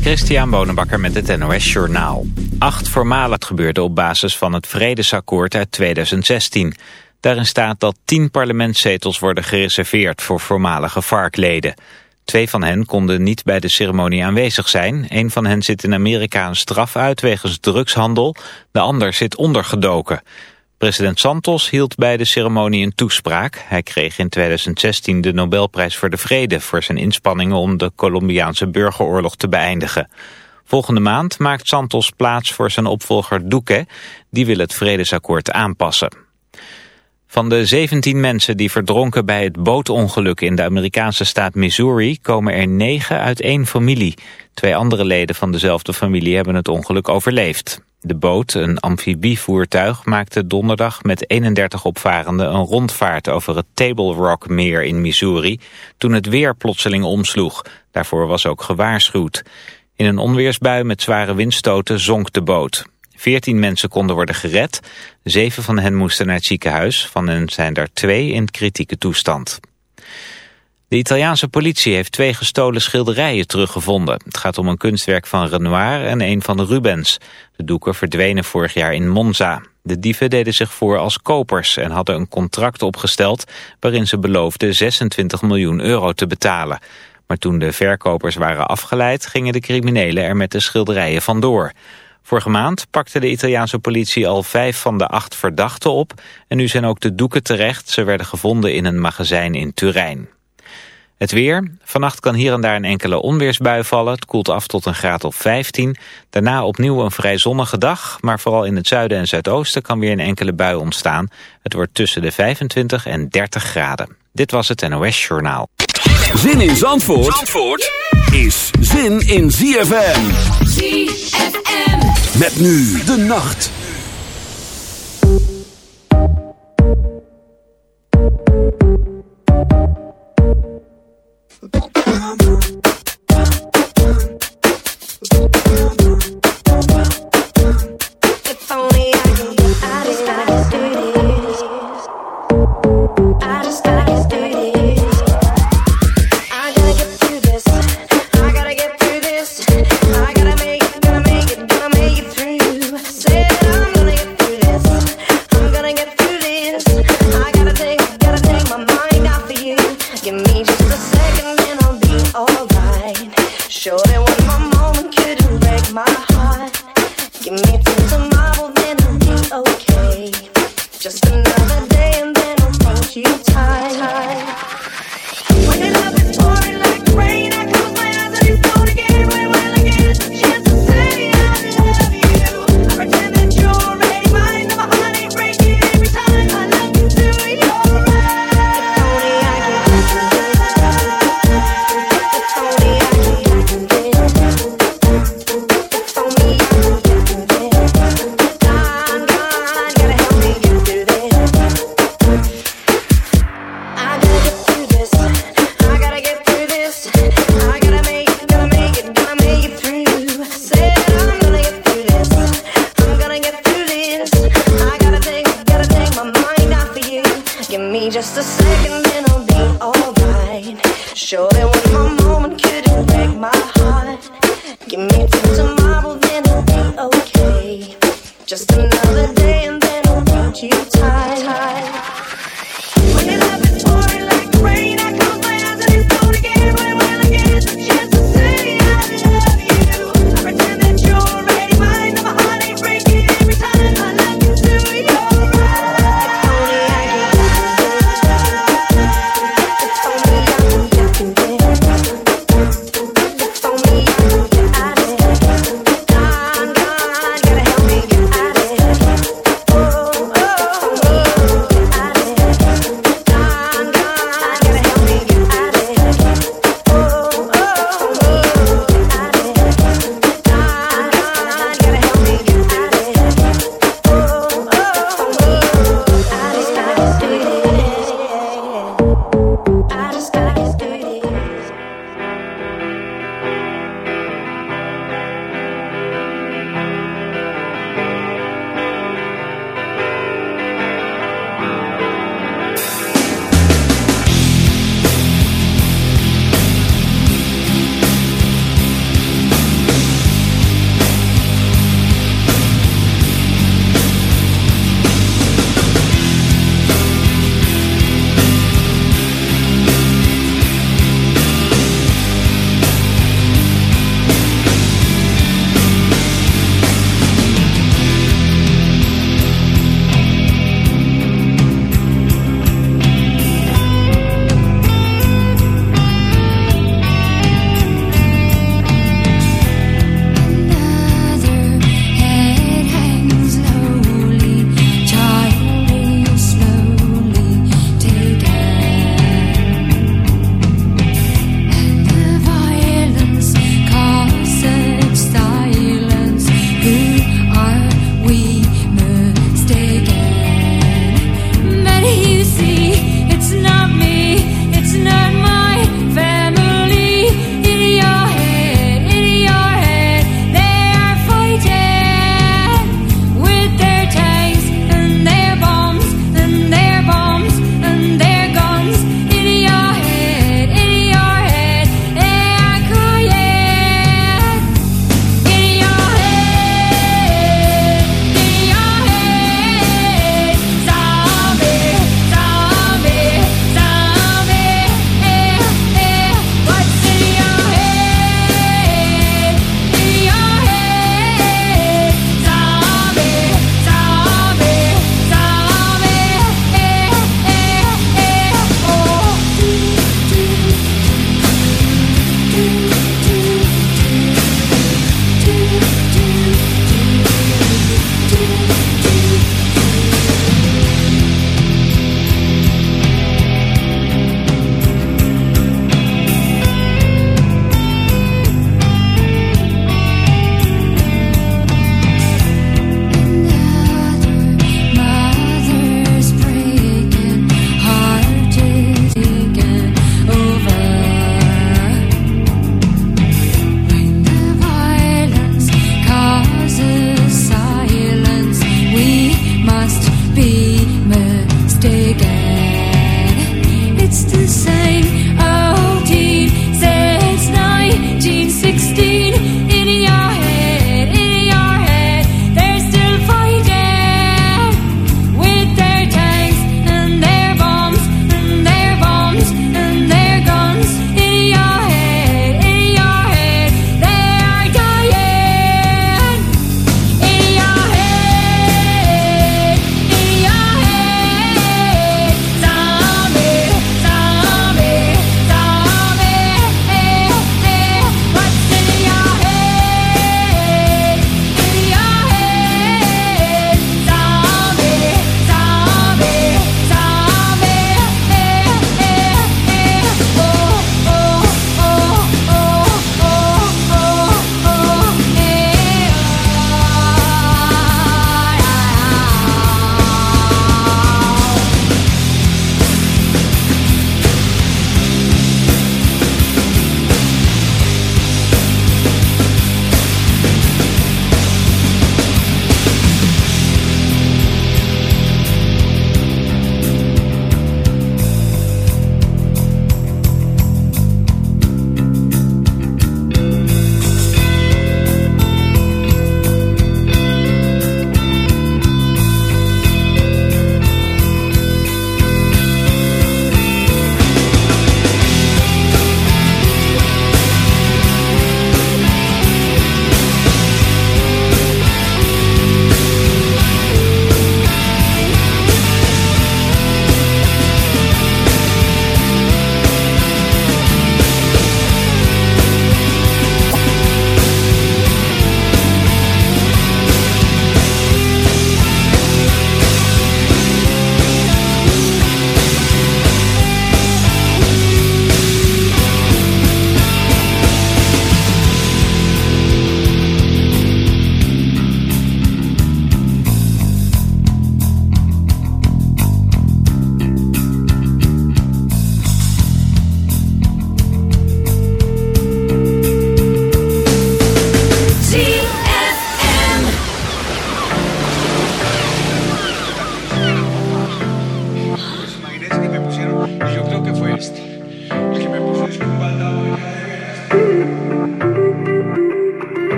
Christian Bonenbakker met het NOS Journaal. Acht voormalig gebeurde op basis van het Vredesakkoord uit 2016. Daarin staat dat tien parlementszetels worden gereserveerd voor voormalige FARC-leden. Twee van hen konden niet bij de ceremonie aanwezig zijn. Een van hen zit in Amerika een straf uit wegens drugshandel. De ander zit ondergedoken. President Santos hield bij de ceremonie een toespraak. Hij kreeg in 2016 de Nobelprijs voor de Vrede... voor zijn inspanningen om de Colombiaanse burgeroorlog te beëindigen. Volgende maand maakt Santos plaats voor zijn opvolger Duque. Die wil het vredesakkoord aanpassen. Van de 17 mensen die verdronken bij het bootongeluk in de Amerikaanse staat Missouri komen er 9 uit één familie. Twee andere leden van dezelfde familie hebben het ongeluk overleefd. De boot, een amfibievoertuig, maakte donderdag met 31 opvarenden een rondvaart over het Table Rock meer in Missouri toen het weer plotseling omsloeg. Daarvoor was ook gewaarschuwd. In een onweersbui met zware windstoten zonk de boot. Veertien mensen konden worden gered. Zeven van hen moesten naar het ziekenhuis. Van hen zijn er twee in kritieke toestand. De Italiaanse politie heeft twee gestolen schilderijen teruggevonden. Het gaat om een kunstwerk van Renoir en een van Rubens. De doeken verdwenen vorig jaar in Monza. De dieven deden zich voor als kopers en hadden een contract opgesteld... waarin ze beloofden 26 miljoen euro te betalen. Maar toen de verkopers waren afgeleid... gingen de criminelen er met de schilderijen vandoor. Vorige maand pakte de Italiaanse politie al vijf van de acht verdachten op... en nu zijn ook de doeken terecht. Ze werden gevonden in een magazijn in Turijn. Het weer. Vannacht kan hier en daar een enkele onweersbui vallen. Het koelt af tot een graad of 15. Daarna opnieuw een vrij zonnige dag. Maar vooral in het zuiden en zuidoosten kan weer een enkele bui ontstaan. Het wordt tussen de 25 en 30 graden. Dit was het NOS Journaal. Zin in Zandvoort, Zandvoort is zin in ZFM. ZFM. Met nu de nacht. Give me till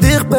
wil dat je dicht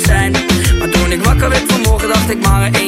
zijn. Maar toen ik wakker werd vanmorgen, dacht ik maar één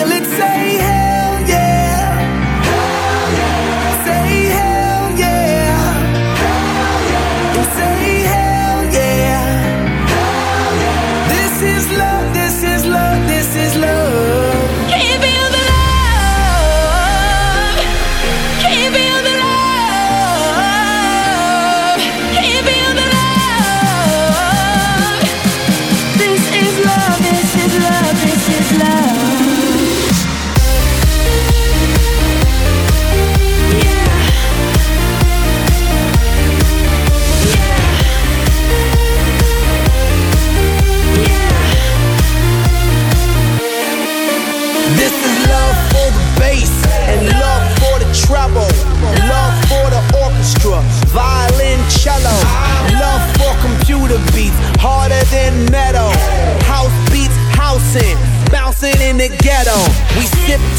feel it, say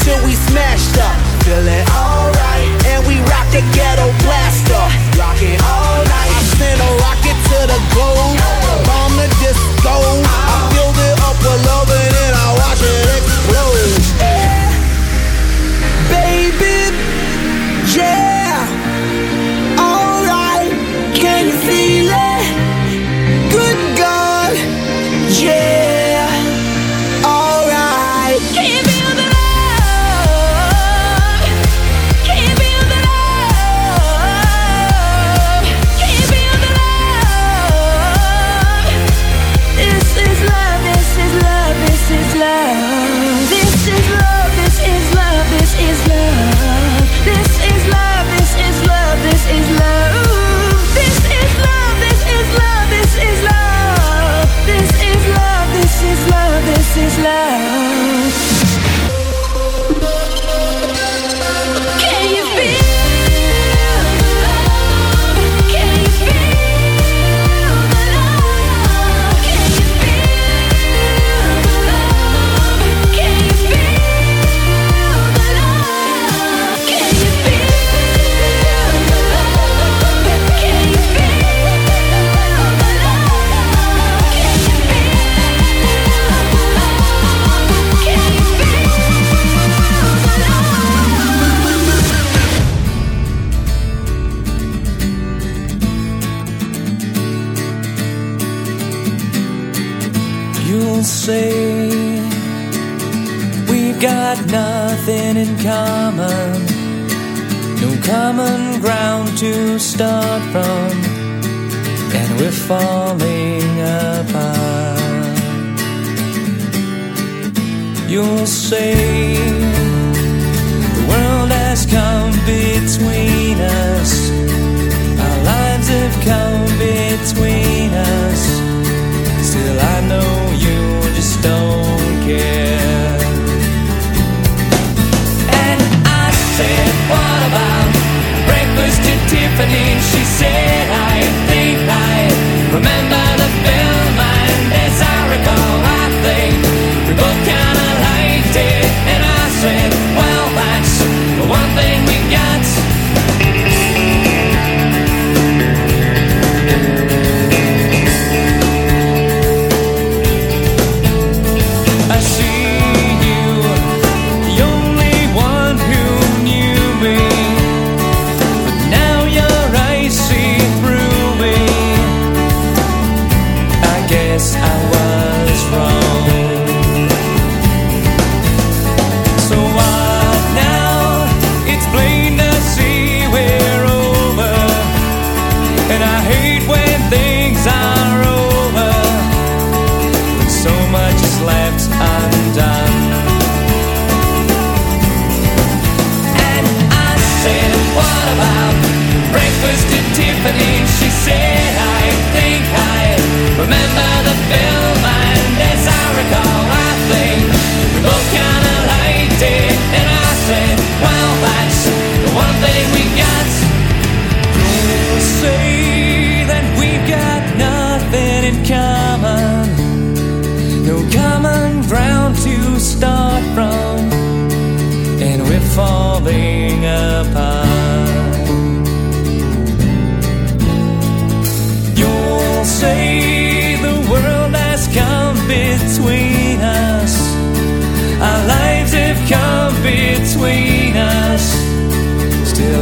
till we smashed up. feel it alright, and we rock the ghetto blaster. rock Rockin'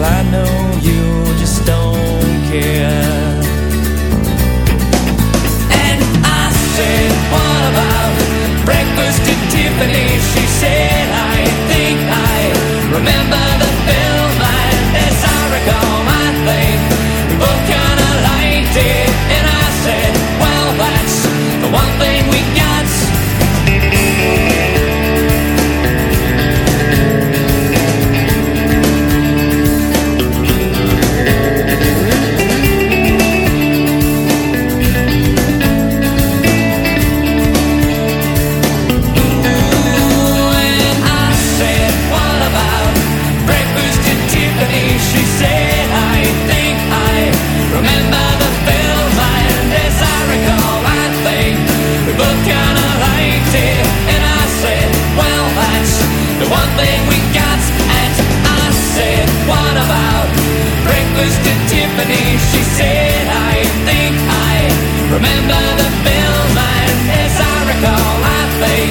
Well, I know you just don't care. was to Tiffany. She said, I think I remember the film, and as I recall, I think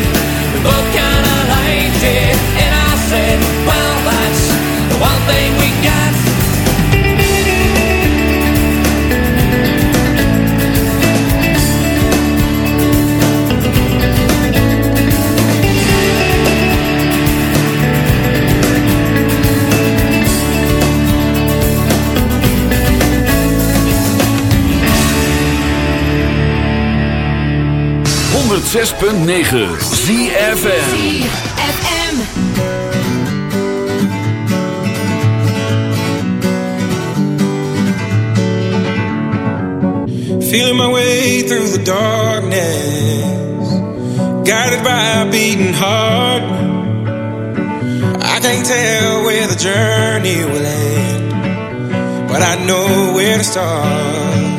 we both kind of liked it. And I said, Well, that's the one thing we got. 106.9 ZFM Feeling my way through the darkness Guided by a beating heart. I can't tell where the journey will end But I know where to start.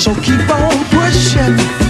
so keep on pushing.